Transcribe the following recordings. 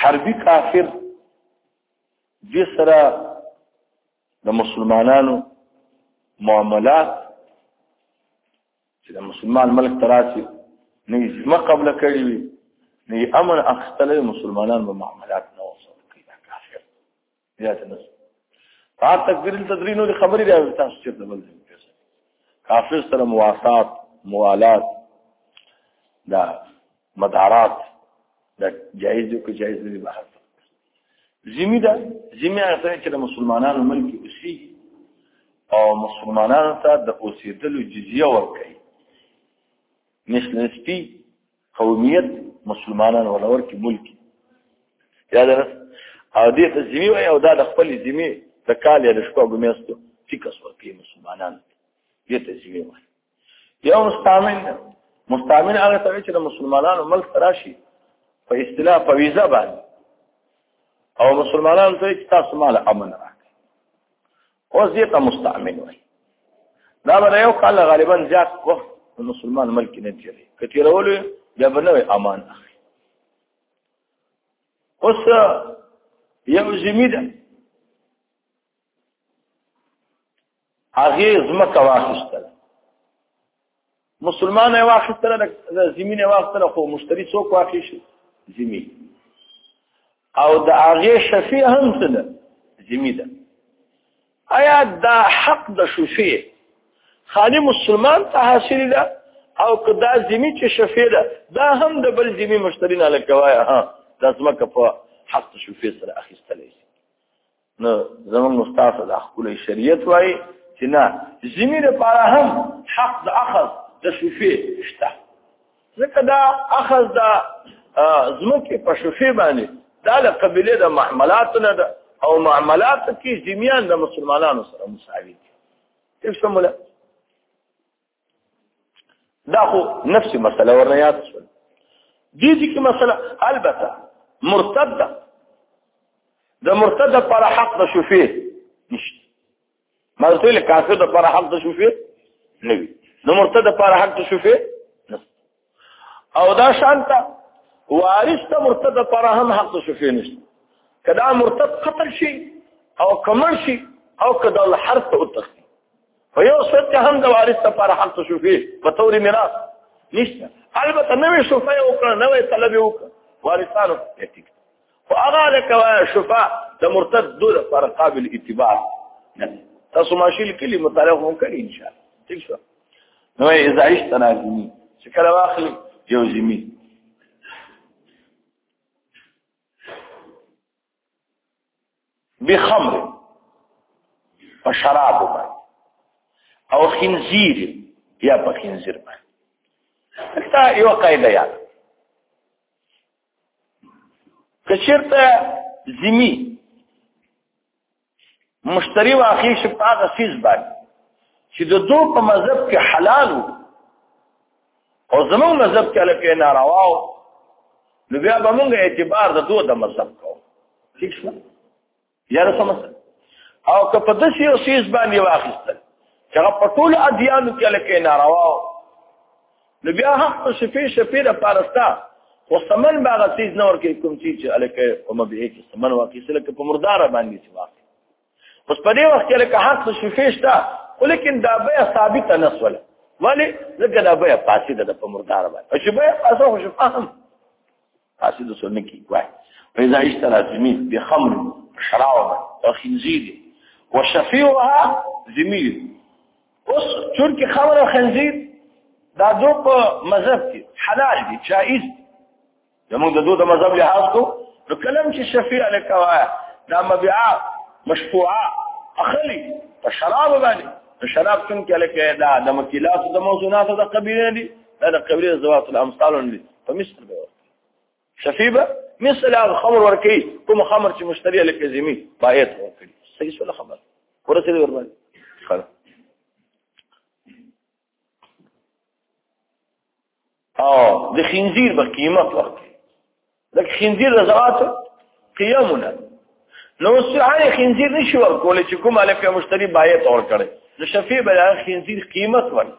حربي کافر دې سره د مسلمانانو معاملات چې د مسلمان ملک تراسي نه زما قبل کړی وي نه امن اخستلې مسلمانانو معاملات بیا څه نس تا تکبیر التدری نو خبرې راوي تاسو چې د بل کافر سره مواسات موالات دا مدارات دا جایز دی که جایز نه دی بحث زمي دا زمي هغه چې د مسلمانانو ملک اوسي او مسلمانانو ته د اوسېدلو جزیه ورکړي مثل سپي قومیت مسلمانان ولور کې ملک یاد نه او دې ته ذمي وي او دا د خپل ذمي د کال یا د شپږو میاشتو ټیکس ورکړي مسلمانان دې ته ذمي وي یو مستعمل مستعمل هغه ته چې د مسلمانانو ملک راشي په اصطلاح په ویزه باندې او مسلمانانو ته چې تاسو مال امن راکړي اوس دې ته مستعمل وای دا به یو کال غالبا زیات کو مسلمان ملک نه دی کتیر ولې بیا به نو امان اخلي اوس یو زمي ده هغه زمکه واخیستل مسلمان یې واخیستل د زمینه واخیستل خو مشتری څوک واخی شي زمي او د هغه شفیع هم څه ده زمي ده آیا دا حق د شفیع خالی مسلمان ته حاصل ده او که دا زمي چې شفیع ده دا هم د بل زمي مشتری نه لکوایا ها د ځمکه په حق شفیع سره اخیستل شي نو زموږ مستعفه د خپل شریعت وای چې نه زمي لپاره هم حق د اخذ د شفیع شته ځکه دا اخذ د زمکه په شفیع باندې دا له قبيله د معاملات نه ده او معاملات کې زمیان د مسلمانانو سره مساوي دي تفهموا دا خو نفس مسله ورنه یاد شو دي دي کې مسله البته مرتد ده د مرتد پر حق د شوفي نشته مرتد له کافر د پر حق د شوفي نه وي د مرتد پر حق د شوفي او دا شانته وارث ته مرتد پر هم حق شفیع نشته کدا مرتد قتل شي او کمر شي او کدا الحرث ته وتختی په یو صورت کې هم د وارث لپاره حق شفیع په تور میراث نشته البته نوې شفیع وکړه نوې طلب وکړه وارثانو ته ټیک خو هغه لکه شفاع د مرتد دوه لپاره قابل اتباع نه تاسو ماشیل کلی مطالعه هم کړئ ان شاء الله ٹھیک شو نو اذا عشت نازمی چې کله واخلي یو زمي بخمر په شراب باندې او خنزیر یا په خنزیر باندې دا یو قاعده یا کشرته زمي مشتری واخی شي په هغه سیز باندې چې د دوه په مذهب کې حلال او زموږ مذهب کې لکه ناروا او نو بیا به موږ اعتبار د دوه د مذهب کوو ٹھیک شو یاره سمس او که په دسی او سیس باندې واخیستل چې په ټول ادیانو کې لکه ناروا نو بیا حق ته شفیع شفیع د پارستا خو سمن باغ سیز نور کې کوم چی چې الکه او مبه کې سمن واقع سره کې په مردار باندې چې واقع اوس په دې وخت کې لکه حق ته شفیع شتا ولیکن دا به ثابت نه سول ولی لکه دا به فاسد ده په مردار باندې چې به اسو شفاهم تاسو د سنت کې وای فإذا اشترى ذمي بخمر شراب وخنزير وشفيعها ذمي اوس چون کې خمر او خنزير دا دو په مذهب کې حلال دي جائز زموږ د دوه د مذهب لحاظ کو نو کلم چې شفیع لکوا دا مبيعه مشفوعه اخلي په شراب باندې په شراب څنګه کې لکه دا د مکیلات د موضوعات د قبيله دي دا د قبيله زوات الامثال دي په مثل به ورکړي شفیبه مثل هغه خمر ورکړي کوم خمر چې مشتری له کزمی باید ورکړي صحیح سره خبر ورسې ور باندې خلاص او د خنزیر به قیمت ورکړي د خنزیر رضاعت قیامونه نو سعی خنزیر نشي ورکول چې کوم الکه مشتری باید اور کړي نو شفیع به خنزیر قیمت ورکړي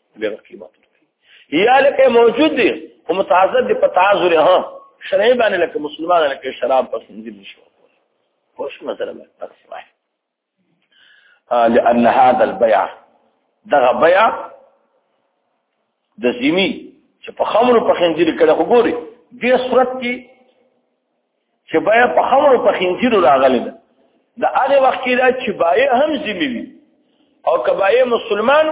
به قیمت ورکړي یا لکه موجود دي او متعذر دي په تعذر ها شرعي باندې لکه مسلمان لکه شراب پس دي نشو خوش مثلا تقصوه لأن هذا البيع دغه بيع د زمي چې په خمر په خنجر کړه وګوري دې صورت کې چې بای په خمر په خنجر راغلی ده د هغه وخت کې دا چې بای هم ذمہ وي او کبای مسلمان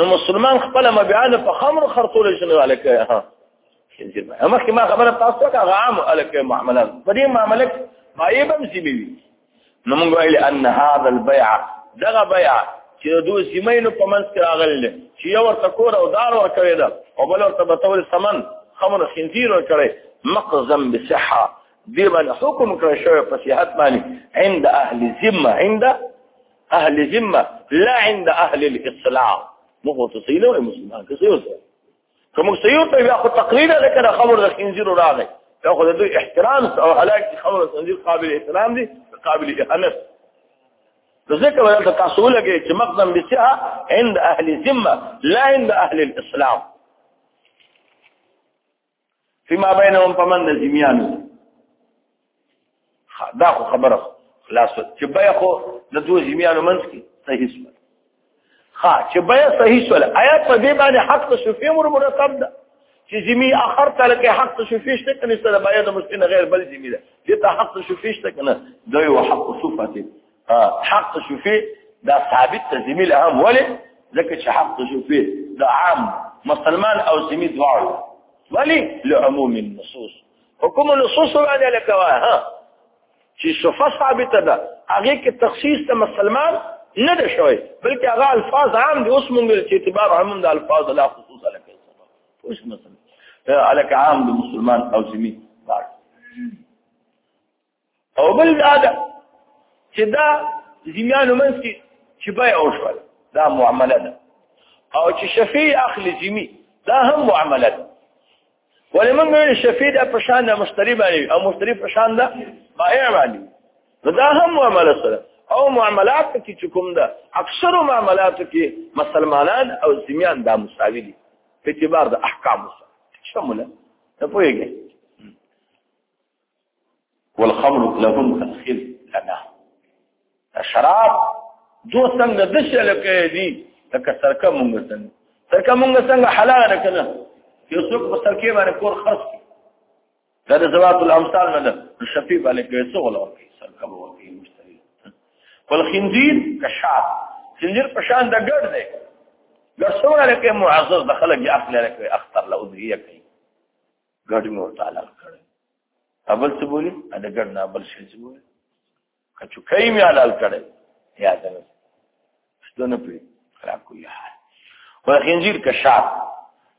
نو مسلمان خپل مبيعانه په خمر خرطول شنو الکه ها خنجر ما مخکې ما خبره تاسو ته هغه عام الکه معاملات په دې معاملات بای هم ذمہ وي نو موږ ویل ان هاذا البيع دغه بيع چې د دوه سیمینو په منځ کې راغلی دی چې یو ورته کور او دار ورکړی ده او بل ورته به تور سمن خمر خنزیر ورکړی مقزم بصحه دې باندې حکم کړی شوی په صحت باندې عند اهل ذمه عند اهل ذمه لا عند اهل الاصلاح مو خصوصي له مسلمان کې څه که موږ صحیح ورته بیا خو تقریر دی که د خمر د خنزیرو راغی دا خو د دوی احترام او هلاک چې خمر د خنزیر قابل احترام دی قابل اهانت نو ځکه به دلته تاسو ولګئ چې مقدم بسعه عند اهل ذمه لا عند اهل الاسلام فيما بينهم فمن نزميانو دا خو خبره خلاص چې بیا خو د دوه زميانو منځ کې صحیح شول ها چې بیا صحیح شول آیا په دې باندې حق ته شفیع مر مرتب ده چې زمي اخر تل کې حق ته شفیع شته کني سره بیا د مسلمان غیر بل زمي ده دې ته حق ته شفیع شته کنه دوی او حق صفته حق تشوفي دا ثابت تزمي له هم ولې ځکه چې حق تشوفي د عام مسلمان او زمي دواړو ولې لعموم النصوص حکم النصوص باندې لکوا ها چې صفه ثابت ده هغه کې تخصیص ته مسلمان نه ده شوی بلکې هغه الفاظ عام دي اوس مونږ چې اعتبار هم د الفاظ لا خصوص لکه اوس مثلا الک عام د مسلمان او زمي دواړو او بل دا ده چې دا زمیانو منځ کې چې بای او شول دا معامله ده او چې شفیع اخلي زمی دا هم معامله ده ولې موږ ویل شفیع د پشان د مشتری باندې او مشتری پشان ده بایع باندې دا هم معامله سره او معاملات کې چې کوم ده اکثر معاملات کې مسلمانان او زمیان دا مساوي دي په اعتبار د احکام سره شموله ته پوهیږئ والخمر لهم الخل لنا شراب دو څنګه د شل کې دي لکه سرکه مونږ څنګه سرکه مونږ څنګه حلال نه کنه یو څوک په سرکه باندې کور خرڅ کړي دا د زوات الامثال نه ده شفیع باندې کې څو غلا کوي سرکه به کوي مشتری بل خنزیر کشاب خنزیر په شان د ګډ دی لسونه لکه معزز د خلک یې اخلي لکه اختر له اذیه کوي ګډ مې ورته حلال کړی ابل څه بولی ا د ګډ نه ابل شي څه بولی کچو کای مې حلال کړی یا ده نه ستونه پی را کوی حال وخنجیر کشاب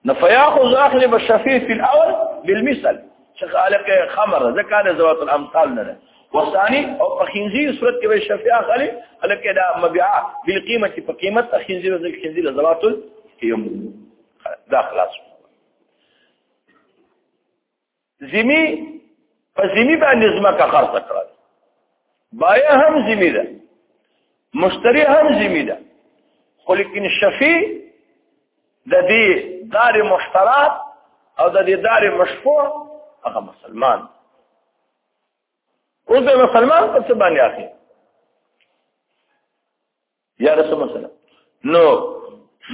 نفیاخذ اخل بالشفیف فی الاول بالمثل شغالک خمر ذکر ذوات الامثال نه وثاني او په خنزير صورت کې به شفيع خالي الکه دا مبيع بالقيمه په قیمت خنزير ځل خنزير زلاتل تيمم دا خلاص زمي په زمي باندې ځمکه خرڅ کړل بایا هم زمي ده مشتری هم زمي ده خو لیکن شفیع د دې دار مشترات او د دې دار مشفوع هغه مسلمان اوس د مسلمان په څه باندې اخی بیا د څه مسله نو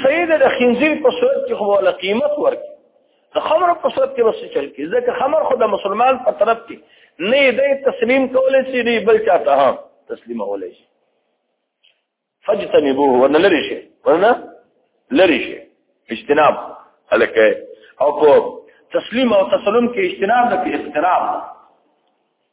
سید د خنزیر په صورت کې خو ولا قیمت ورکړي د خمر په صورت کې وسه چل کې ځکه خمر خو د مسلمان په طرف کې نه دی تسلیم کولای شي نه بل چاته هم تسلیم کولای شي فجتنبوه ورنه لری شي ورنه لری شي اجتناب الکه او په تسلیم او تسلم کې اجتناب د اقتراب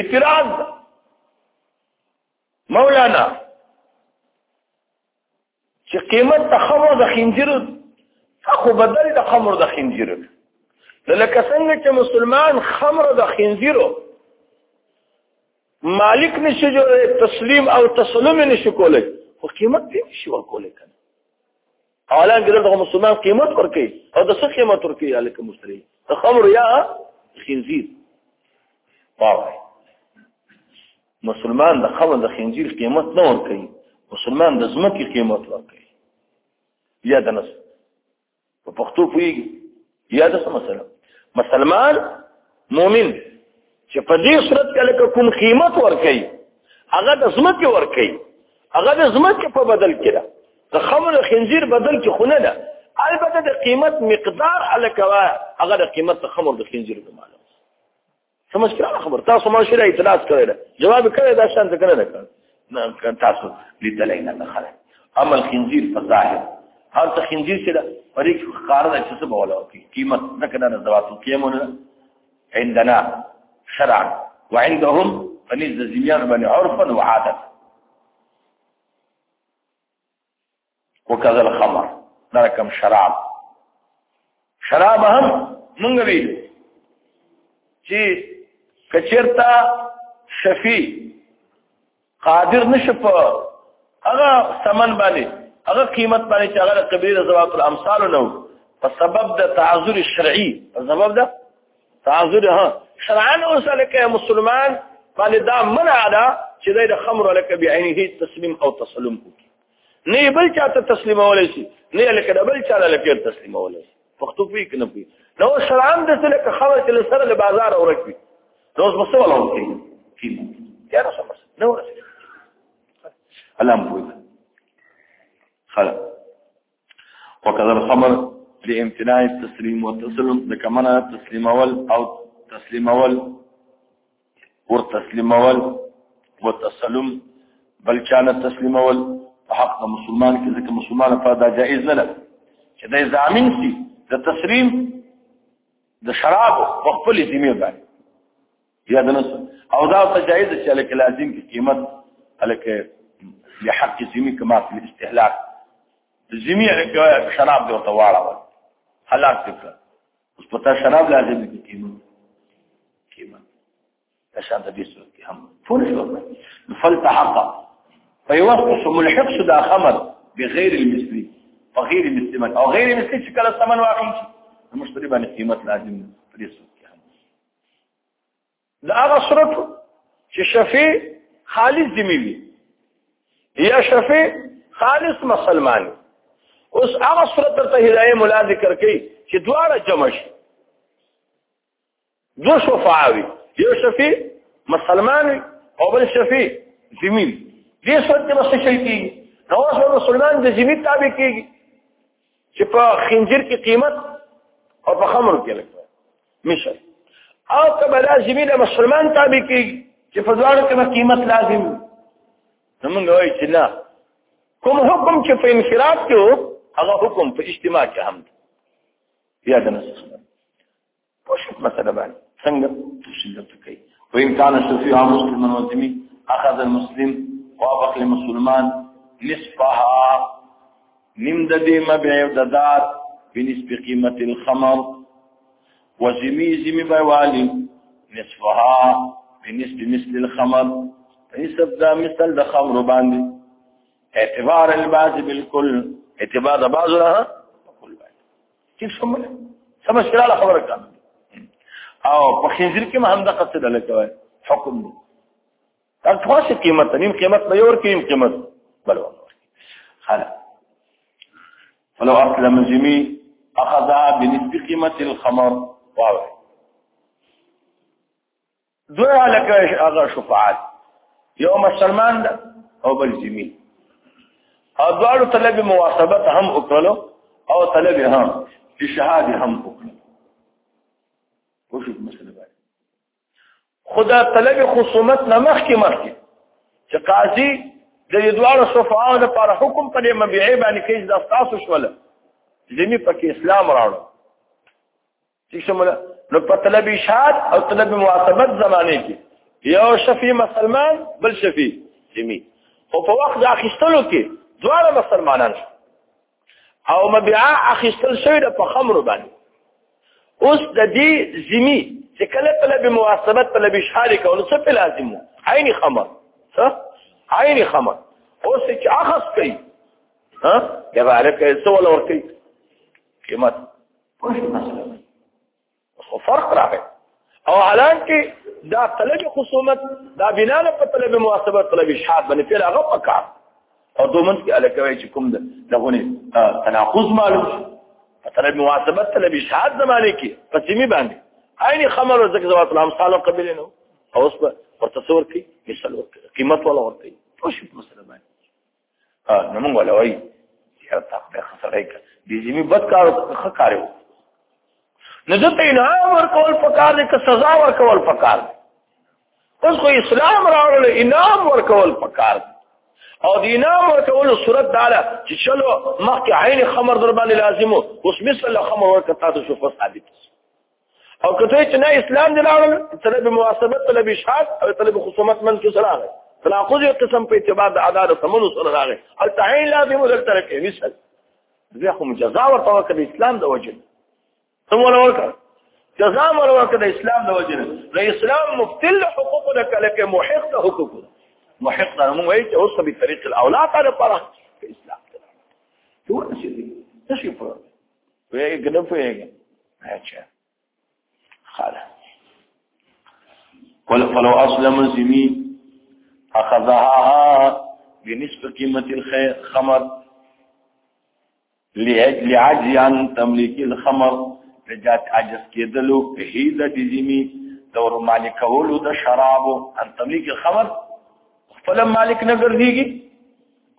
اعتراض مولانا چې قیمت د خمر د خنجر خو بدل د خمر د خنجر لکه څنګه چې مسلمان خمر د خنجرو مالک نشي جو تسلیم او تسلیم نشي کولای خو قیمت دې نشي ورکولای کنه اعلان کې دغه مسلمان قیمت ورکړي او د څه قیمت ورکړي الک مشتری د خمر یا خنزیر واو مسلمان د خمر د خنزیر قیمت نه ورکړي مسلمان د زمکي قیمت ورکړي یا د نس په پښتو پویږي یا د مسله مسلمان مؤمن چې په دې صورت کې لکه کوم قیمت ورکړي هغه د زمکه ورکړي هغه د زمکه په بدل کې ده د خمر خنزیر بدل کې خونه ده البته د قیمت مقدار الکوا هغه د قیمت خمر د خنزیر د معنی سمجھ کړه خبر تاسو ما شری اعتراض کړی دا جواب کړی دا شان څه نه کړ نه تاسو لیدل نه نه خره اما الخنزير فظاهر هر څه خنزير چې دا فریق خار د څه په ولا کې قیمت نه کنه نه ځواب کیمونه عندنا شرعا وعندهم فنز زمیان باندې عرفا وعادت وکذا الخمر دا کوم شراب شراب هم مونږ ویل چې کچرتا شفی قادر نشپ هغه ثمن باندې هغه قیمت باندې چې هغه قبیر زوات الامثال نو په سبب د تعذر شرعي په سبب د تعذر ها شرعاً اوسلک مسلمان باندې دا منع ده چې د خمر لکه بعینه تسلیم او تسلم کوي نه بل چاته تسلیمولای شي نه لکه د بل چاله لکه تسلیمولای شي پښتو پی کنه پی نو سلام د سره که خبر چې سره له بازار اورکوي نو اوس مسو ولا ورته کی یا رسول الله نو الان پوي خلاص وکذا الخبر لامتناع التسليم والتسلم د کمنه تسلیمول او تسلیمول ور تسلیمول وتسلم بل چانه تسلیمول حق د مسلمان کې ځکه مسلمان په دا جائز نه ده چې د ضامن سي د تسلیم د شراب په خپل ذمہ باندې یا د نس او دا ته جایز چې الک لازم کی قیمت الک لحق زمي کما فی الاستهلاک زمي الک شراب دی ورته واړه هلاک دي اوس پتا شراب لازم کی قیمت قیمت تشاد دې صورت کې هم فل شو فلتحق فيوصف ملحق شو دا خمر بغیر المثلی فغیر المثلی او غیر المثلی چې کله ثمن واقع شي مشتری باندې قیمت لازم دي دا هغه صورت چې شفیع خالص ذمي وي یا شفیع خالص مسلمان اوس هغه صورت ته هدايه مولا ذکر کوي چې دواړه جمع شي دو شفاعوي یو شفیع مسلمان او بل شفیع ذمي دې صورت کې مسلمان شي نو مسلمان د ذمي تابع کیږي چې په خنجر کې قیمت او په خمر کې لګ مشر او کبه لازم نه مسلمان تابع کی چې په ځوان کې به قیمت لازم موږ وایي چې نه کوم حکم چې په انفراد کې هغه حکم په اجتماع کې هم دی بیا د نسخ پوښ مسله باندې څنګه تفصیل ته کوي و ان کان شفیع مسلم وزمی اخذ المسلم وابق المسلمان نصفها نیم د دې مبيع او د دار بنسبه قیمت الخمر وزمی زمی به والی نصفها بنسبه مثل الخمر نسب دا مثل د خمر باندې اعتبار الباز بالکل اعتبار د باز نه چې شوم سمشکره له خبره کړه او په خنزیر کې هم د قصد له کوي حکم دی دا خاصه قیمت نیم قیمت به ور کیم قیمت بل ور خلا ولو اسلم جمی اخذها بنسبه قیمت الخمر واو دوی هلکه هغه شفاعت یو مسلمان ده او بل زمي او دوړو طلب مواصبت هم وکړو او طلب هم چې شهادت هم وکړو وشو مسله باندې خدا طلب خصومت نه مخکې مخکې چې قاضي د دوړو شفاعت لپاره حکم کړي مبيعي باندې کې د تاسو شوله زمي پکې اسلام راوړو چې شموله نو په طلب اشاعت او طلب معاتبت زمانه کې یو شفیع مسلمان بل شفیع جمی او په وخت د اخیستلو کې دواړه مسلمانان او مبيعا اخیستل شوی د په خمر باندې اوس د دې زمي چې کله په لبي مواسبت په لبي شارک او څه په لازم عین خمر څه عین خمر اوس چې اخص کوي ها دا عارف کوي څه ول ورته قیمت پوه شو مسله خو فرق راغی او حالان کې دا طلب خصومت دا بنا نه په طلب محاسبه طلب شهاد باندې پیل هغه پکار او دومن کې الکوي چې کوم دغه تناقض معلوم په طلب محاسبه طلب شهاد زمانه کې پسیمی باندې عین خمر زکه زوات الام صالح قبل نه او اوس په تصور کې مثال قیمت ولا ورته خوش مسله باندې نو موږ ولوي یو تا په خسرای کې دې زمي بد کار ښه کار وو نو د ته انعام ورکول پکار دي که سزا ورکول پکار دي اوس خو اسلام راوړل انعام ورکول پکار دي او د انعام ورکول صورت داله چې چلو مخکې عین خمر در باندې لازمو اوس مثل خمر ورکتا ته شو فصادت او کته چې نه اسلام دی لاړل طلب محاسبت طلب اشهاد او طلب خصومت من څه سره تناقض یو قسم په اعتبار د اعداد ثمن سره راغی هل تعین لازم ول ترک مثال زه خو مجزا ورته وکړ اسلام د وجه ثم ولا وکړ جزا ور وکړ اسلام د وجه نه اسلام مفتل حقوق د کلکه محق د حقوق محق نه مو وایي چې اوس په طریق الاولاد لپاره اسلام ته ورسېږي څه شي پوهېږي که نه پوهېږي اچھا خاله فلو اسلم زمي اخذها بنصف قيمه الخير خمر لاجل عجز عن تمليك الخمر رجعت عجز کېدلو په هیله د زمي دور مالک کولو د شرابو ان تمليك الخمر خپل مالک نه ګرځيږي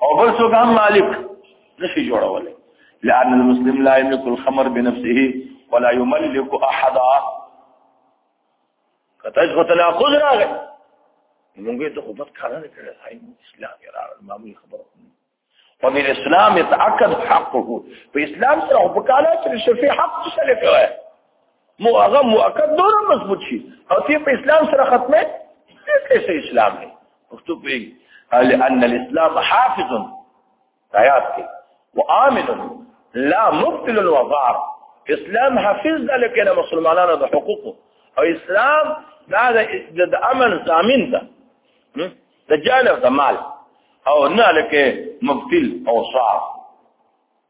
او بل څوک هم مالک نشي جوړول لأن المسلم لا يملك الخمر بنفسه ولا يملك احد کته څه ته خود راغی موږ ته خو بد کار نه کړی هاي اسلام یې راغی معمولی خبره ومن اسلام يتعقد حقه په اسلام سره په کاله کې شفیع حق څه لکوي مو هغه مؤکد نور مضبوط شي او تی په اسلام سره ختمه کیسه اسلام دی پښتو په قال ان الاسلام حافظ آیات کې وامن لا مبطل الوضار اسلام حافظ ده لکه نه مسلمانانو د حقوق او اسلام دا د امن ضامن ده د جان او د مال او نه لکه مبطل او صعب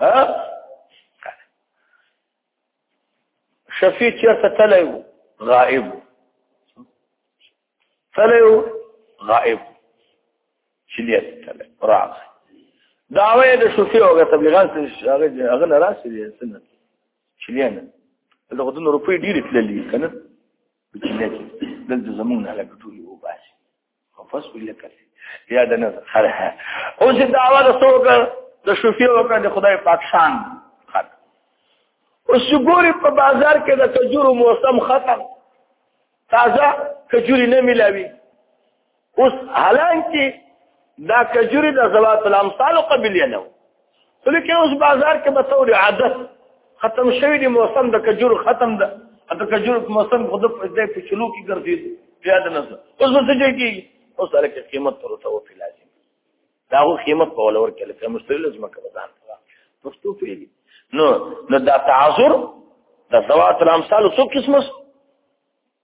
ها شفیع چیرته تللی و غائب تللی و غائب چلیت تللی راغی دعوه د شفیع او تبلیغان هغه هغه نه راسي دي سنت چلیت د غدن روپی ډیر تللی کنه چلیت دلته زمونږ نه لګټولي و باسي واپس ویل کړي یا د نظر خره او چې دعوا د څوک د شفیع وکړه د خدای پاک شان خط اوس ګوري په بازار کې د کجورو موسم ختم تازه کجوري نه ملاوي اوس حالانکه دا کجوري د زوات الامثال قبل نه ولیکن اوس بازار کې به تور عادت ختم شوی دی موسم د کجور ختم ده د کجور موسم خود په دې په چلو کې ګرځي زیاد نه ده اوس به څه کېږي اوس سره کې قیمت تر ته وفي لازم دا هو قیمت په ولور کې لکه مشتری لازم کړه ځان پښتو پیلي نو نو دا تعذر د ذوات الامثال څو قسمه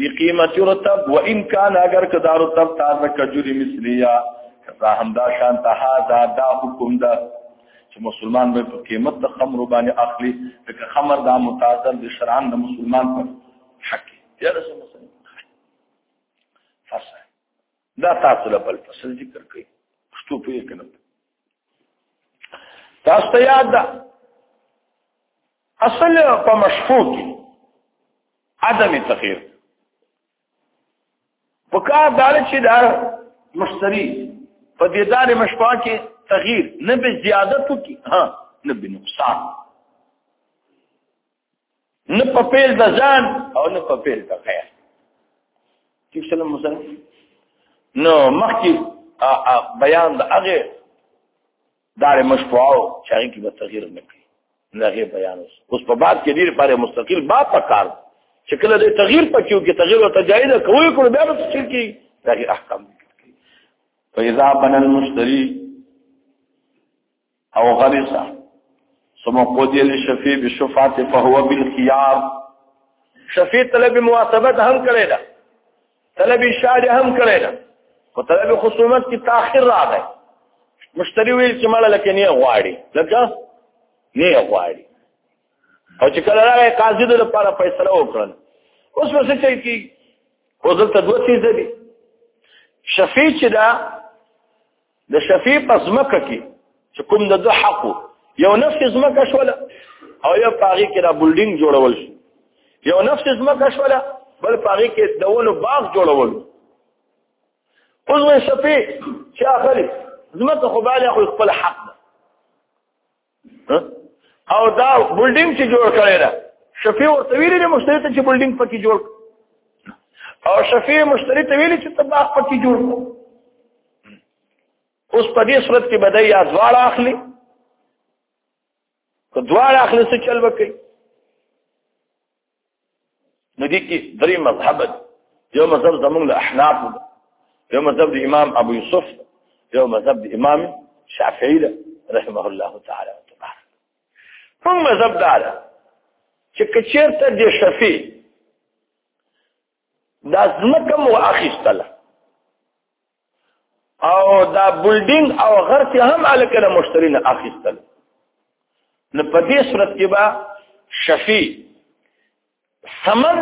بی قیمت رتب و ان کان اگر که دا رتب تازه کجوری مثلیا کسا همدا شان ته دا دا حکم ده چې مسلمان به په قیمت د خمر باندې اخلي ځکه خمر دا متاثر د شرعن د مسلمان په حق کې دا تاسو له بل فصل ذکر کوي پښتو په یې کنه تاسو ته یاد ده اصل په مشفوع کې عدم تغییر په کار دار چې دا مشتری په دې دار مشفوع کې تغییر نه به زیادت کی ها نه به نقصان نه په پیل د ځان او نه په پیل د غیر چې سلام مسلم نو مخکې بیان د هغه دار مشفوعو چې هغه کې به تغییر نه کوي نه هغه بیان اوس اوس په بعد کې ډیر پاره مستقل با پکار چې کله د تغییر پکې کې تغییر او تجاید کوي کول بیا به څه کوي دا احکام فإذا بنى المشتري او غرسه ثم قضي للشفيع بالشفعه فهو بالخيار شفيع طلب مواصبت هم کړی دا طلب اشاره هم کړی دا په طلب خصومت کې تاخير راغی مشتری ویل چې مال لکه نه غواړي لکه نه غواړي او چې کله راغی قاضي د لپاره فیصله وکړل اوس څه کوي کی او دلته دوه څه دي شفیع چې دا د شفیع په ځمکه کې چې کوم د دوه حق یو نفس ځمکه شوله او یو پاغي کې را بلډینګ جوړول شو یو نفس ځمکه شوله بل پاغي کې دونو باغ جوړول اوس وې شفیع چې اخلي ځمکه خو باندې خو خپل حق او دا بلډینګ چې جوړ کړی دا شفیع ورته ویلي دی مشتری ته چې بلډینګ پکې جوړ او شفیع مشتری ته ویلي چې ته باغ پکې جوړ اوس په دې صورت کې بدای یا دواړه اخلي که دواړه اخلي څه چل وکړي نو دي کې درې مذهب یو مذهب زمونږ له احناف یو مذهب د امام ابو یوسف یو مذهب د امام شافعی رحمه الله تعالی تبارک کوم مذهب دا چې کچیرته د شفیع دا ځمکه مو اخیستله او دا بلډینګ او غرفه هم الکه له مشتری نه اخیستل نو په دې صورت کې با شفیع ثمن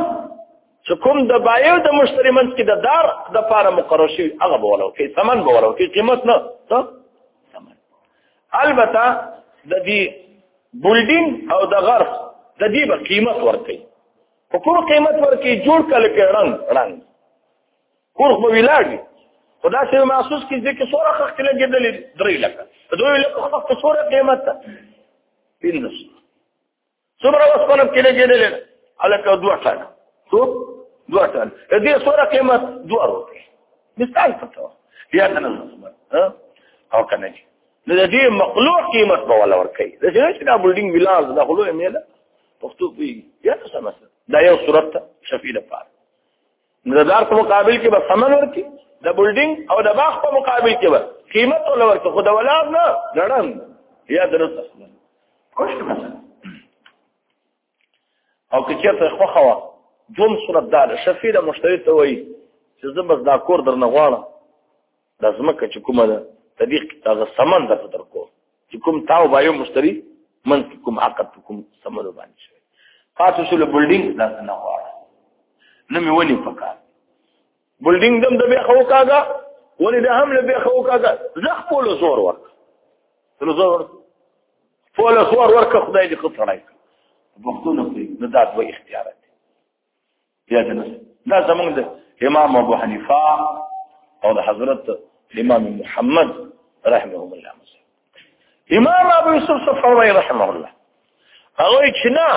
چې کوم د بایو د مشتری منځ کې د دار د پاره مقرر شي هغه به ولو کې ثمن به ولو کې قیمت نه ته ثمن البته د دې بلډینګ او د غرف د دې به قیمت ورکړي په کوم قیمت ورکی جوړ کله کې رنگ رنگ کور خو ویلاږي خدا سي محسوس کی ځکه سوره خخ کې لګیدل درې لکه دوی لکه خخ ته سوره قیمت ده پینځه سوره اوس په کې لګیدل الکه دوه ټاله څو دوه ټاله دې سوره قیمت دوه روپۍ مثال پته بیا نه نه او کنه نو د دې مقلوع قیمت په ولا ورکړي د دې چې دا بلډینګ ویلاز د خلوه میله پښتو پی بیا څه مسله دا یو صورت ته شفیع لپاره نظر په مقابل کې به ثمن ورکي د بلډینګ او د باغ په مقابل کې به قیمت ول ورکي خو د ولاد نه لړم یا درست اصلا خوش مسله او که چېرته خو خوا دوم صورت دا شفیع مشتری ته وایي چې زه بس دا کور درنه غواړم د ځمکه چې کومه ده د دې هغه سمن ده په درکو چې کوم تاو بایو مشتری من کوم عقد کوم سمن باندې شوی پاتې شو له بلډینګ دا نه غواړه نه مې ونی پکار بلډینګ دم د بیا خو کاګه ولې د هم له بیا خو کاګه زخ په له زور ورک له زور ورک په له زور ورک خدای دې خطرای وختونه په نه دا دوه اختیارات بیا د نس دا زمونږ د امام ابو حنیفه او د حضرت امام محمد رحمهم الله امام ابو یوسف صفوی رحمه الله هغه چې نه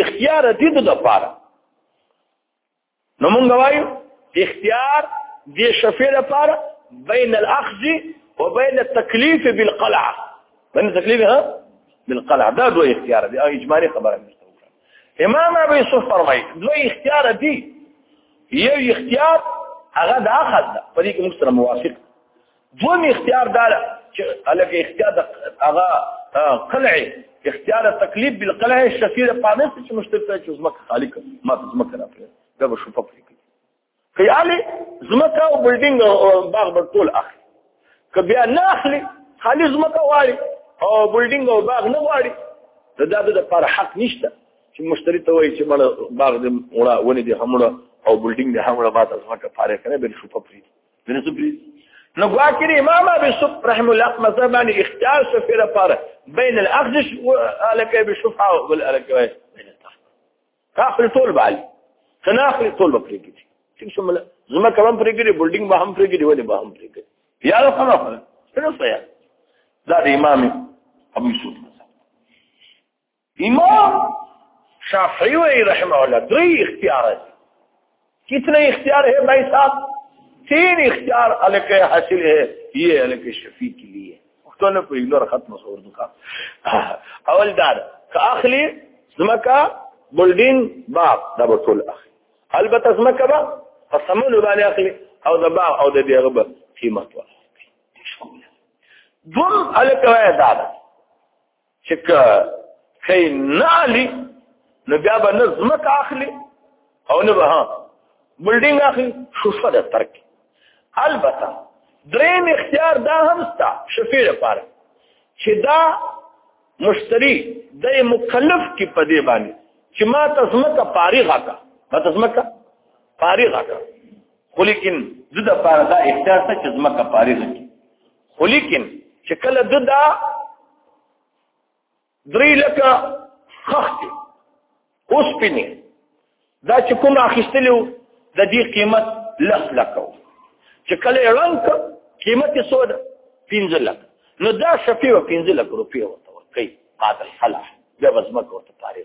اختیار دې د لپاره نو مونږ وایو اختیار دې شفیع لپاره بین الاخذ وبين التكليف بالقلعه بين التكليف ها بالقلعه دا دوه اختیار دي اجمالي خبره امام ابو یوسف فرمایي دوه اختیار دي یو اختیار هغه د اخذ ده په دې کې موږ سره موافق دوم اختیار دا چې الګ اختیار د هغه قلع اختیار تکلیف بالقلع الشفیر په نس چې مشترک چې زمکه خالق ما زمکه راپره دا به شو په خیالي زمکه او بلډینګ او باغ به ټول اخلي که بیا نه اخلي خالي زمکه واړي او بلډینګ او باغ نه واړي دا د دا لپاره حق نشته چې مشتری ته وایي چې مړ باغ دې وړه ونی دې همړه او بلډینګ دې همړه ماته زمکه پاره کړې بل شو په پری بل شو پری نو ګواکری امام ابي سب رحم الله مذهب باندې اختیار شو په لپاره بین الاخذ لکه بشفعه والارکه تاخل ټول به علي کنا خو ټول به پرېږدي ټیک شو مله زما کوم پرېږدي بلډینګ به هم پرېږدي ولې به هم پرېږدي یا له خما خو نه څه یا دا د امام ابو یوسف امام شافعي وی رحمه الله درې اختیارات کتنے اختیار ہے بھائی صاحب تین اختیار الگ حاصل ہے یہ الگ شفیع کے لیے پښتون په یو لور ختم شو اردو کا اول دار کا اخلي زمکا بولډین باب دا به ټول اخلي البته زمکا با په سمون باندې اخلي او د باغ او د دیغه به قیمت ورکړي دوم الکوه دا ده چې کای نه علي نو بیا به نه زمک اخلي او نه به ها بلډینګ اخلي شوفه د ترک البته دریم اختیار دا هم ستا شفیع لپاره چې دا مشتری د مکلف کې پدې باندې چې ما تزمکه فارغه کا ما تزمکه فارغه کا خو لیکن د د پاره دا اختیار ته چې زمکه فارغه کی خو لیکن چې کله د دا درې لکه خخت اوس پینې دا چې کوم اخیستلو د دې قیمت لس لکو چې کله رنګ قیمت یې سود 15 لک نو دا شفیع 15 لک روپیه وته کوي قاتل خلاص بیا بزمک ورته پاره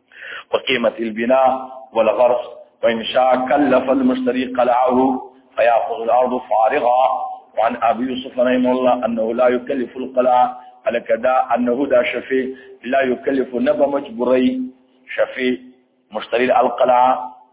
وقيمة البناء والغرس وإن شاء كلف المشتري قلعه فيأخذ الأرض فارغة وعن أبي يوسف رحمه الله أنه لا يكلف القلعة على كذا أنه دا شفي لا يكلف نبا مجبري شفي مشتري القلعة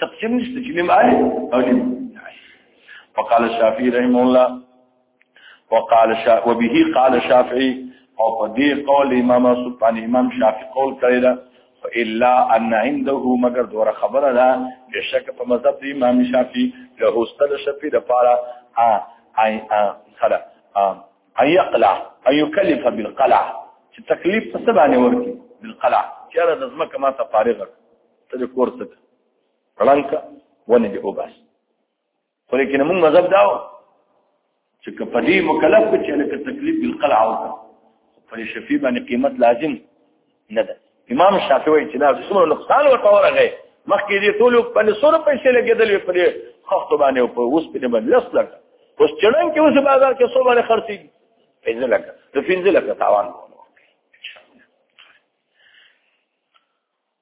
تقسیم نشته چې نیم عالم او نیم وقال الشافعي رحمه الله وقال شا... وبه قال الشافعي او په دې قول امام سبحان امام شافعي قول کړی دا الا ان عنده مگر دوره خبره ده بشک په مذهب دی امام شافعي له هوستل شفي د پاره ها اي خلا اي يقلع اي يكلف بالقلع چې تکلیف څه باندې ورکی بالقلع چې را د زمکه ما ته فارغه ته دې کور ته رنګ ونه دې وباس خو لیکن موږ مذهب داو چې په دې مکلف چې لکه تکلیف بالقلع او په شفیع باندې قیمت لازم نه ده امام شافعي چې دا څومره نقصان ورته ورغی مخکې دې ټول په لسور پیسې لګېدلې په دې خخت باندې او په اوس په باندې لس لګ اوس چړن کې اوس بازار کې څو باندې خرڅي پنځه لګ د پنځه لګ تاوان وو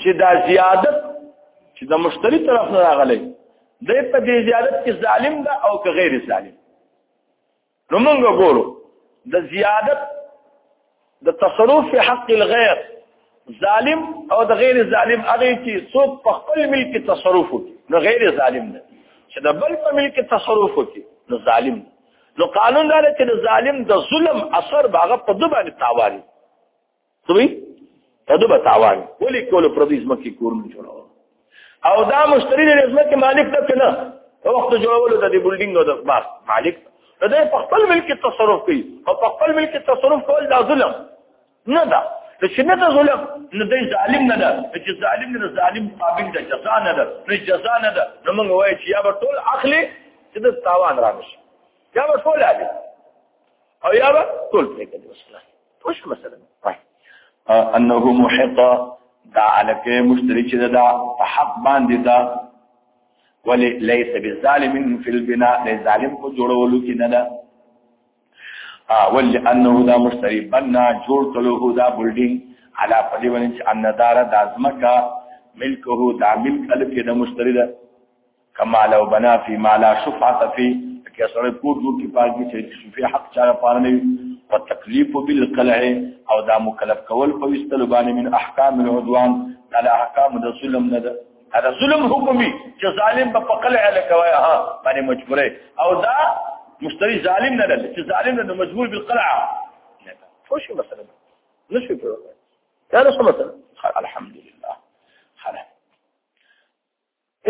چې دا زیادت چې د مشتری طرف نه راغلی دی په دې زیادت کې ظالم ده او که غیر ظالم نو موږ ګورو د زیادت د تصرف په حق الغیر ظالم او د غیر ظالم هغه چې څوک په خپل ملک تصرف کوي نو غیر ظالم ده چې د بل په ملک تصرف کوي نو ظالم ده نو قانون دا چې د ظالم د ظلم اثر باغه په دوه باندې تاوان سوي تدو به تاوان ولي کول پردي زمکه کورونه جوړو او دا مشتری د زمکه مالک ته کنه وخت جوړولو د دې بلډینګ او د باغ مالک ته د خپل ملک تصرف کوي او په خپل ملک تصرف کول دا ظلم نه ده د شنه د ظلم نه دی ظالم نه ده چې ظالم نه ظالم قابل د جزا نه ده نه جزا نه ده نو موږ وایو چې یا به ټول اخلي چې د تاوان رانشي یا به ټول اخلي او یا به ټول پرې کوي وش مثلا انه محط دا علکه مشتری چې دا حق باندې دا ولی ليس بالظالم في البناء ليس ظالم کو جوړولو کې نه دا ولی انه دا مشتری بنا جوړ کلو دا بلډینګ علا پدې باندې چې ان دار د ازمکا ملکه دا ملک الکه د مشتری دا کما لو بنا فی ما لا شفعه فی کې سره کوټ وو کې پاګی چې شفیع حق چا پاره نه او تکلیف بالقلع او دا مکلف کول په وستلو باندې من احکام العدوان دا له احکام د ظلم نه ده دا ظلم حکمي چې ظالم په قلع لکوي ها باندې مجبوره او دا مشتری ظالم نه ده چې ظالم نه مجبور بالقلع خو شي مثلا نشي په دا څه مثلا الحمدلله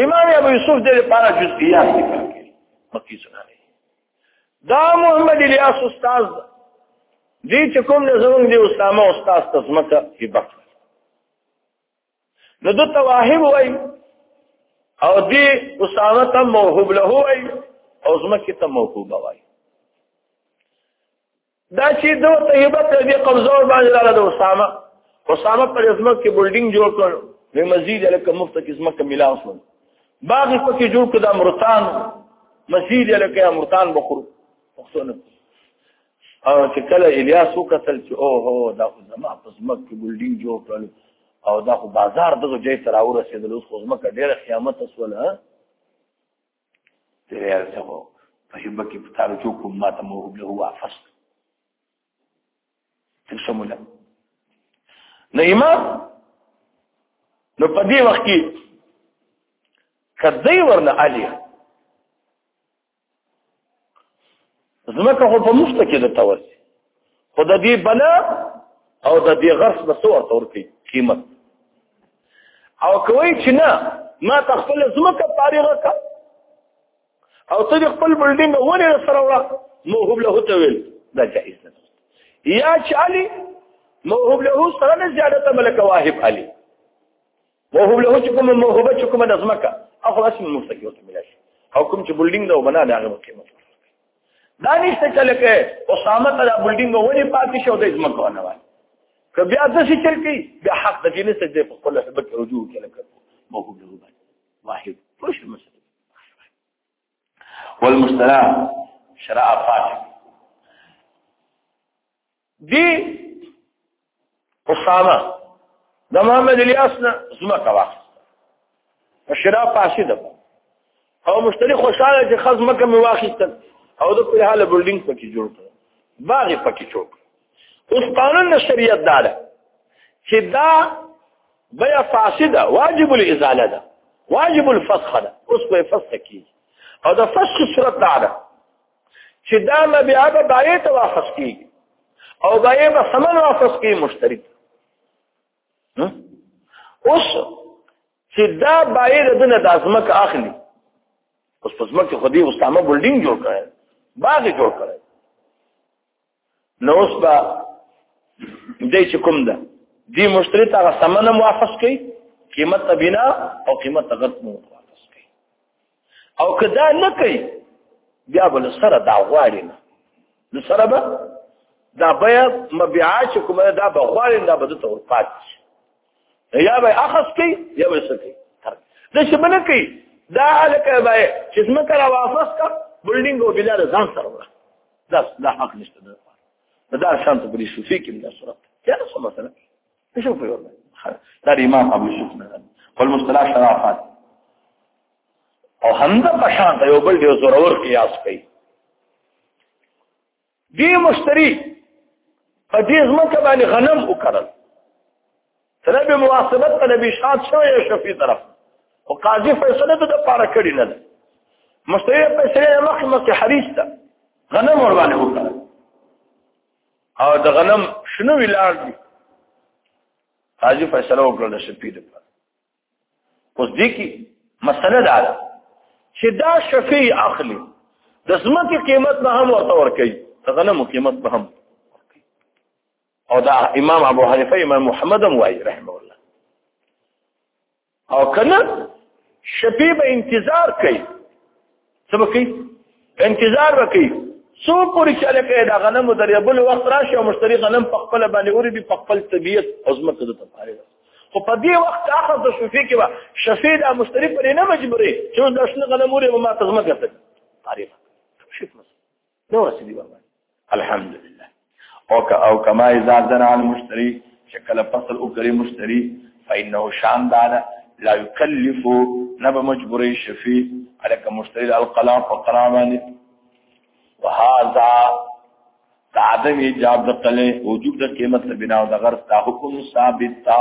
امام ابو یوسف دې لپاره جزئیات ذکر کړي مکی سنانه دا محمد الیاس استاد دې چې کوم نه زمونږ دی اسامه استاد تزمکه هبه نو د تواهب وای او دې اسامه ته موهوب له وای او زمکه ته موهوب وای دا چې دو طیبه ته دې قبضه ور باندې لاله د اسامه اسامه پر اسمه کې بلډینګ جوړ کړ نو مسجد الک مفت کې اسمه کې ملا وسو باغ په کې جوړ کړ د امرتان مسجد الک امرتان بخور پښتون او چې کله الیاس وکتل چې او هو دا خو زما په اسمه کې بلډینګ جوړ کړ او دا خو بازار دغه ځای تر اورسېدل اوس خو زما ډېر قیامت وسوله تیرې سره په هبه کې په تعالو جو کوم ما ته مو له هو افس تر شموله نو امام نو په دې وخت کې کدی ورنه عالیه زمکه خو په مفته کې د تورسي خو د دې بنا او د دې غرس به څو ورته ورکړي قیمت او کوي چې نه ما تخپل زمکه فارغه کا او ته خپل بلډینګ ونه سره وړه موهوب له ته ویل دا جائز نه یا چې علي موهوب له سره نه زیادته ملک واهب علي وهم له چې کوم موهبه چې کوم د ځمکه اخو اسم مستقي وته ملای شي او کوم چې بلډینګ دا وبنا دا هغه قیمت دا نشته چې لکه اسامه ته دا بلډینګ ونی پاتې شو د ځمکه ونه وای که بیا د څه چل کی بیا حق د جنس د په خپل سبب رجوع کله کړو موهوب له واحد خوش مسله والمستلام شرع فاتح دی اسامه د محمد الیاس نه زما کوا شرا پاسې ده او مشتری خوشاله چې خزمه کوم واخیستل او د په حاله بلډینګ پکې جوړ کړ باغ پکې جوړ اوس قانون د شریعت دار چې دا بیا فاسده واجب الازاله ده واجب الفسخ ده اوس په فسخ کې او د فسخ صورت دار چې دا مبيعه به بايع ته واپس کیږي او بايع به ثمن واپس کیږي مشتری اوس چې دا بايع د دنه د ازمک اخلي اوس په ځمکه خو دې مستعمل بلډینګ جوړ کړي باغ جوړ کړي نو اوس به دې چې کوم ده دې مشتری ته هغه سمنه واپس کړي قیمت ته بنا او قیمت ته غلط مو واپس کړي او کدا نه کوي بیا بل سره دا غواړي نه نو سره به دا بیا مبيعات کومه دا به غواړي دا به ته ورپات یا به اخص کوي یا به سکی دا شمنه کوي دا هلکه به چې څنګه را واپس کا بلډینګ او بلار ځان سره وره دا دا حق نشته دا دا شانت په دې شوفي کې دا صورت دا څه مثلا شو په ور دا امام ابو یوسف نه خپل مصطلح شرافات او همدا په شانت یو بل دی زورور قیاس کوي دې مشتری په دې ځمکه باندې غنم وکړل سره به مواصلت ته نبی شاد شوی شفیع طرف او قاضي فیصله ته د پاره کړی نه ده مشتری په سره محکمه کې حریص ده غنم ور باندې وکړل او د غنم شنو ویلار دي قاضي فیصله وکړه د شفیع لپاره اوس دې کې مسله دا ده چې دا شفیع اخلي د زمکه قیمت به هم ورته ورکړي د غنمو قیمت به هم او دا امام ابو حنیفه امام محمد هم وایي رحمه الله او کنه شفیع به انتظار کوي سبکی انتظار وکي سو پوری چې لکه دا غنم در یبل وخت راشي او مشتری غنم په خپل باندې اوري به په خپل طبيعت عظمت ته تفاره خو په دې وخت اخر د شفیع کې وا شفیع دا مشتری پر نه مجبورې چې دا شنه غنم اوري ما تزمه کړته تعریف شفیع نو رسېدي بابا الحمدلله او که او کما اذا زرع المشتري شکل فصل او کریم مشتري فإنه شان دار لا يكلف نبا مجبور شفي عليك مشتري القلا فقرابان وهذا تعدم ایجاب د قلې وجوب د قیمت بنا او د غرض تا حکم ثابت تا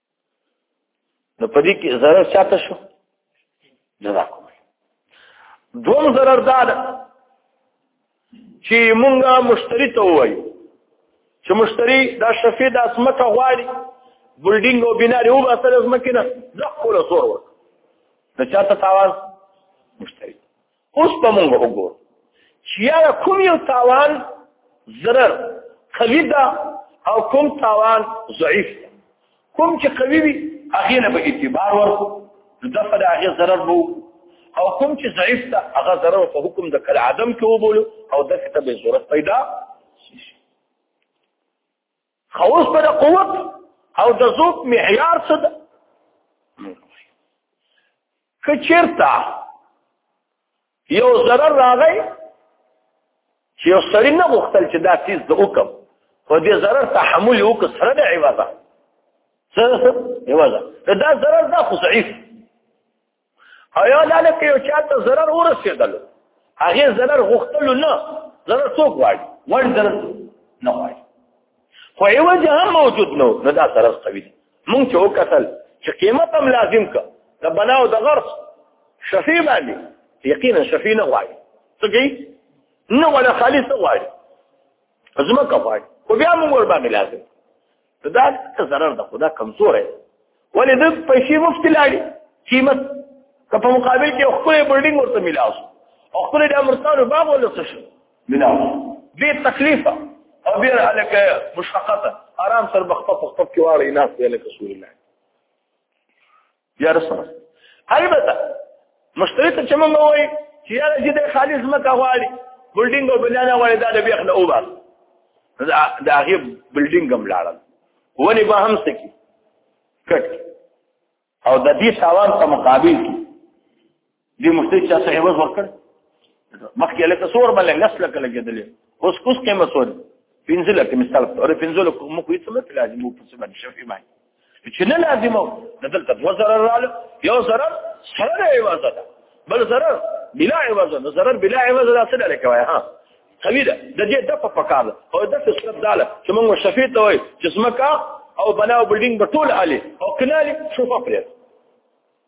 نو په دې کې ضرر چاته شو جزاکم دوم ضرر دا ده چې مونږه مشتری ته وایو چې مشتری دا شفیع د اسمته غواړي بلډینګ او بنا لري او اصل اسمه کې نه ځخ کوله زور ورک نو چاته تاواز مشتری اوس په موږ وګور چې یاره کوم یو تاوان ضرر قوي ده او کوم تاوان ضعیف ده کوم چې قوي وي هغې نه به اعتبار ورکو دفع د هغې ضرر به او کوم چې ضعیف ده هغه ضرر په حکم د کل عدم کې وبولو او دفع ته به ضرورت پیدا خوص پر قوت او د ذوق معیار څه ده کچیرتا یو ضرر راغی چې یو سړی نه غوښتل چې دا تیز د وکم خو دې ضرر تحمل وک سره د عوضه څه عوضه دا ضرر دا خو ضعیف حیا لاله کې یو چاته ضرر ورسېدل هغه ضرر غوښتل نه ضرر څوک غواړي وړ ضرر نه غواړي خو یو جهان موجود نو نه دا سره قوي مونږ چې وکتل چې قیمت هم لازم کا د بنا او د غرس شفیع باندې یقینا شفیع نه غواړي څنګه نه ولا خالص غواړي زما کا غواړي خو بیا موږ ور باندې لازم دا ته ضرر ده خدا کمزور دی ولې د پیسې مفت لاړي قیمت که په مقابل کې خپل بلډینګ ورته ملاو او خپل د امرستانو باغ ولا څه شي ملاو دې تکلیفه او بیا الک مشقته آرام سره بخطف خطف کې واړی ناس دی لکه رسول الله یا رسول البته مشتری ته چې موږ وایي چې یا چې د خالص مکه غواړي بلډینګ او بنیاد غواړي دا د بیخ نه اوباس دا هغه بلډینګ هم لاړل ونی به هم سکی کټ او د دې تاوان په مقابل کې دې مفتي چا څه عوض ورکړ مخکې لکه سور باندې لس لکه لګېدلې اوس کوس کې مسول پنځه لکه مثال او پنځه لکه مو کوی څه مت لازم وو په څه باندې شفي باندې چې نه لازم وو دلته دوه ضرر رااله یو ضرر سره عوض ده بل ضرر بلا عوض ده ضرر بلا عوض ده څه لکه وای ها خوی ده د دې د په پکار او د څه سبب داله چې موږ شفي ته وای چې سمکا او بنا او بلډینګ به ټول علي او کنالي شوفه پرې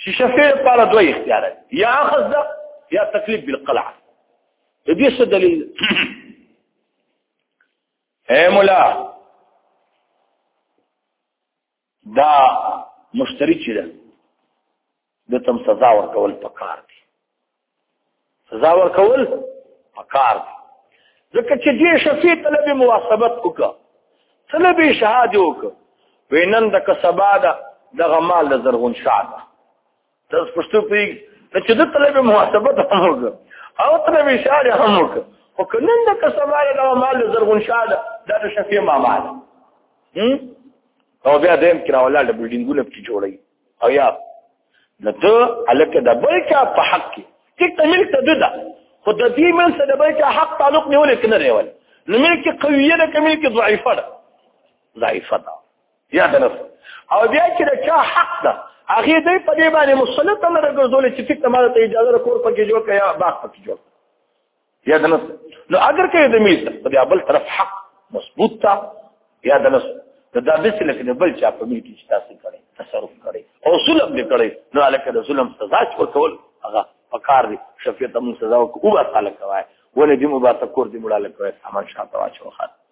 چې شفیع لپاره دوه اختیارات یا اخذ ده یا تکلیف بالقلعه د دې څه دلیل اے مولا دا مشتری چې ده د تم سزا ورکول پکار دي سزا ورکول پکار دی ځکه چې دې شفیع طلب مواصبت وکړه طلب شهادت وکړه وینن د کسبا ده د غمال د زرغون شاده تاسو پښتو پی ته چې د طلب محاسبه هم وکړه او طلب اشاره هم وکړه او کنن د کسبا ده د غمال د زرغون شاده د شفیع ماما ده او بیا دیم کرا ولاله بلډینګونه پکې جوړي او یا نو ته الکه د بل چا په حق کې ټیک ته ملک ته ده خو د دې مل سره د بل چا حق تعلق نیول کنه ریول نو ملک قویه ده که ملک ضعیفه ده ضعیفه ده یا ده او بیا چې د چا حق ده هغه دې په دې باندې مسلط نه راګرځول چې فکر ماده ته اجازه ورکور پکې جوړ کړي یا باغ پکې جوړ یا دنس نو اگر که د میز په دی بل طرف حق مضبوط تا یا دنس نو دا د سلف نه بل چا په ملک کې تاسو کړي تصرف کړي او ظلم دې کړي نو الکه د ظلم سزا چې ورکول هغه پکار دي شفیع ته موږ سزا او وبا تعالی کوي ولې دې مبارک کور دې مړاله کوي سامان شاته واچو خاطر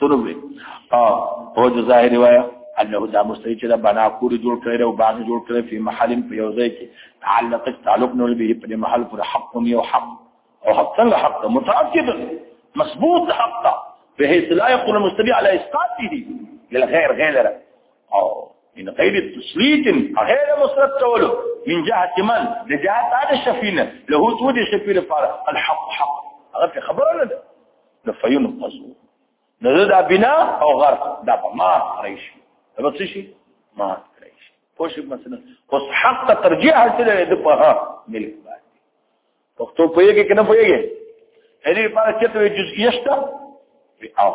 سره وي او او ظاهر روایت انه دا مستری چې دا بنا کور جوړ کړی او باغ جوړ کړی په محل په یو ځای کې تعلق تعلق نور به په محل پر حق یو حق او حق څنګه حق ده متاكد مضبوط حق ده بحيث لا يقول المستبيع على اسقاطه للغير غير او من غير تسليط غير مسرت تولو من جهة من لجهة هذا الشفينة له تودي شفينة فارغ الحق حق هذا خبرنا ده نو فیون قصو نو دا بنا او غرق دا په ما کړی شي دا څه شي ما کړی شي کوشش مثلا اوس حق ته ترجیح حاصل دی د په ملک باندې پښتو په یوه کې کنه په یوه هلي لپاره چې ته جزئیه شته په او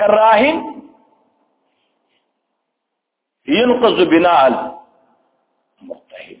کراهن ينقذ بناء المرتهن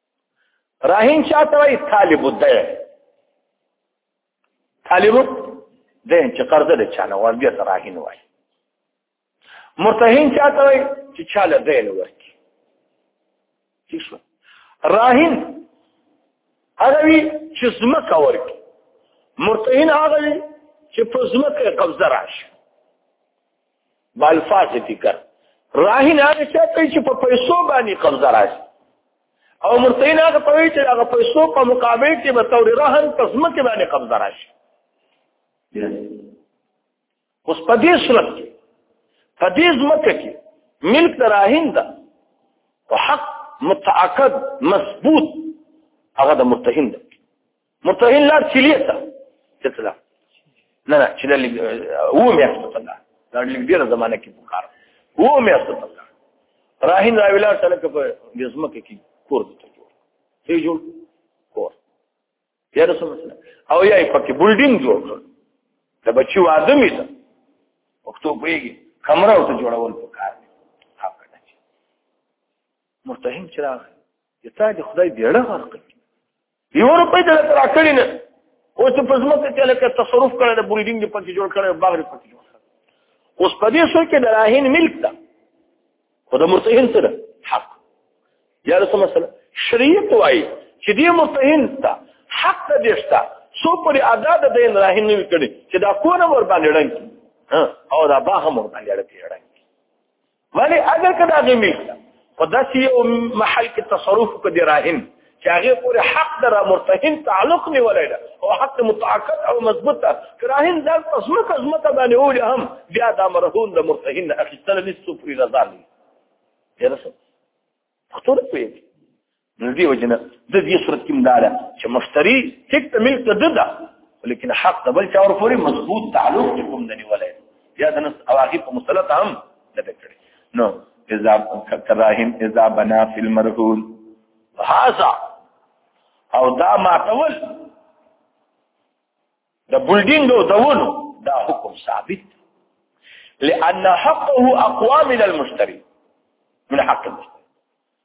راهین چاته وایي طالب الدین طالب دین چې قرض له چانه ور بیا سره راهین وایي مرتهین چاته وایي چې چاله دین ورکی څه شو راهین هغه وی چې زمکه ورکی مرتهین هغه وی چې په زمکه قبضه راشي بالفاظ فکر راهین هغه څه کوي چې په پیسو باندې قبضه راشي او مرتین هغه په وی چې هغه پیسو په مقابل کې به تور رهن پسم کې باندې قبضه راشي اوس په دې صورت کې په دې ځمکه کې ملک د راهین ده په حق متعاقد مضبوط هغه د مرتهین ده مرتهن لار چلی ته چتلا نه نه چې لږ و مې استته دا لږ ډیره زمانہ کې بخار و مې استته راهین راویلا سره کې په جسمه کې کور ته جوړ دی جوړ کور یا رسول الله او یا پکې بلډینګ جوړ کړ د بچو ادمي ته وختو پیږي کمره او ته جوړول پکار دي حق نه مرتهین چراغ یتا د خدای بیړه غرق یو روپۍ ته تر اکړی نه اوس په زمکه کې لکه تصرف کړی د بریډینګ په کې جوړ کړی باغ په کې جوړ کړی اوس په دې سو کې د راهین ملک ده خو د مرتهن سره حق یا څه مسله شریعت وایي چې دې مرتهن ته حق دې شته سو پر ادا د دین راهین نه کړي چې دا کونه ور باندې ډنګ او دا باغ مور باندې ډنګ ولی اگر کدا غمی په داسې یو محل کې تصرف په دی راهن چې هغه پورې حق در مرتهن تعلق نه ولایدا او حق متعاقد او مضبوطه کراهن دا تصمک ازمته باندې اول هم بیا دا مرهون د مرتهن اخیستل نسو پرې رضا نه درسه خطر پیږي نو دی وجنه د دې صورت کې مداله چې مشتری ټیک ته ملک ده ده لیکن حق د بل چا ور پورې مضبوط تعلق کوم د نیولې یا د نس اواغي په مسلط هم نه کړی نو اذا کراهم اذا بنا فی المرهون هذا او دا ماتول د بلډینګ او دونو دا حکم ثابت لأن حقه أقوى من المشتري من حق المشتري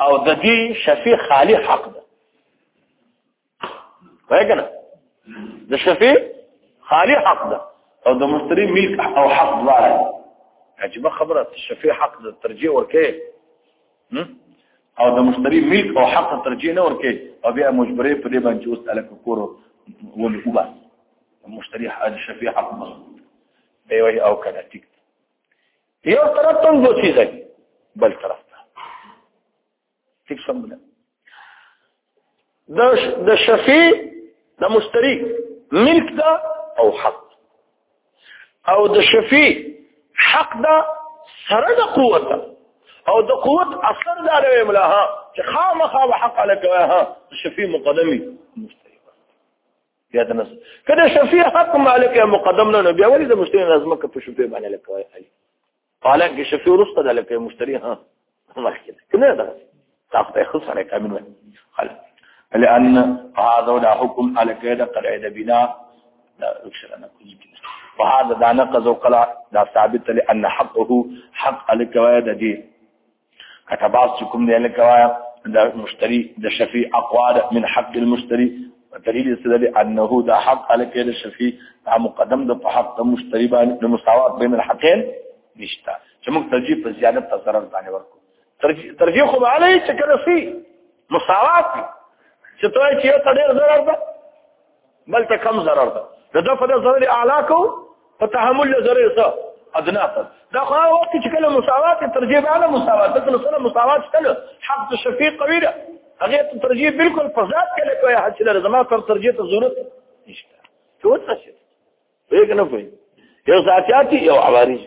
او د دې شفیع خالی حق ده وای کنه د شفیع خالی حق ده او د مشتری ملک او حق دواړه عجیب خبره شفیع حق ده ترجیح ورکه او د مشتری ملک او حق ترجیح نه ورکه او بیا مجبرې په دې باندې اوس الک کور ولې وبا مشتری حاج شفیع حق مخ دی وای او کړه ټیک یو طرف ته دوه چیز دی بل طرف ته ٹھیک سمجه د د شفیع د مشتری ملک دا او حق او د شفیع حق دا سره د قوت او د قوت اثر دا لري ملاها چې خامخا حق لکه ها شفیع مقدمي مشتری بیا د نس کله شفیع حق مالک مقدم نه بیا ولې د مشتری لازمه کې په شفیع باندې لکوي علي قال کې شفیع ورسته د لکه مشتری ها مخکې کنه دا تاسو ته خص عليك امين خل لان هذا دا حکم عليك دا قرعه بنا لا اكثر انا كنت وهذا دا نقض وقلع دا ثابت لان حقه حق عليك ويد دي کتباس چې کوم دی لکه وایا دا مشتری د شفیع اقوال من حق المشتری دلیل استدلال انه دا حق الک د شفیع دا مقدم د حق د مشتری باندې د مساوات بین الحقین نشتا چې موږ ترجیح په زیادت تصرف باندې ورکو ترجیح خو علی چې کله فی مساوات چې توای چې یو تډیر ضرر ده بل ته کم ضرر ده د دفع د ضرر اعلی کو په تحمل له ضرر سره ادنا ته دا خو هغه وخت چې کله مساوات ترجیح به نه مساوات د کله سره مساوات شته حق د شفیع قوی ده هغه ته ترجیح بالکل په ذات کې لکه یا حج لري زما تر ترجیح ته ضرورت نشته څه وڅ شي وګنه په یو ذاتیاتی یو عوارض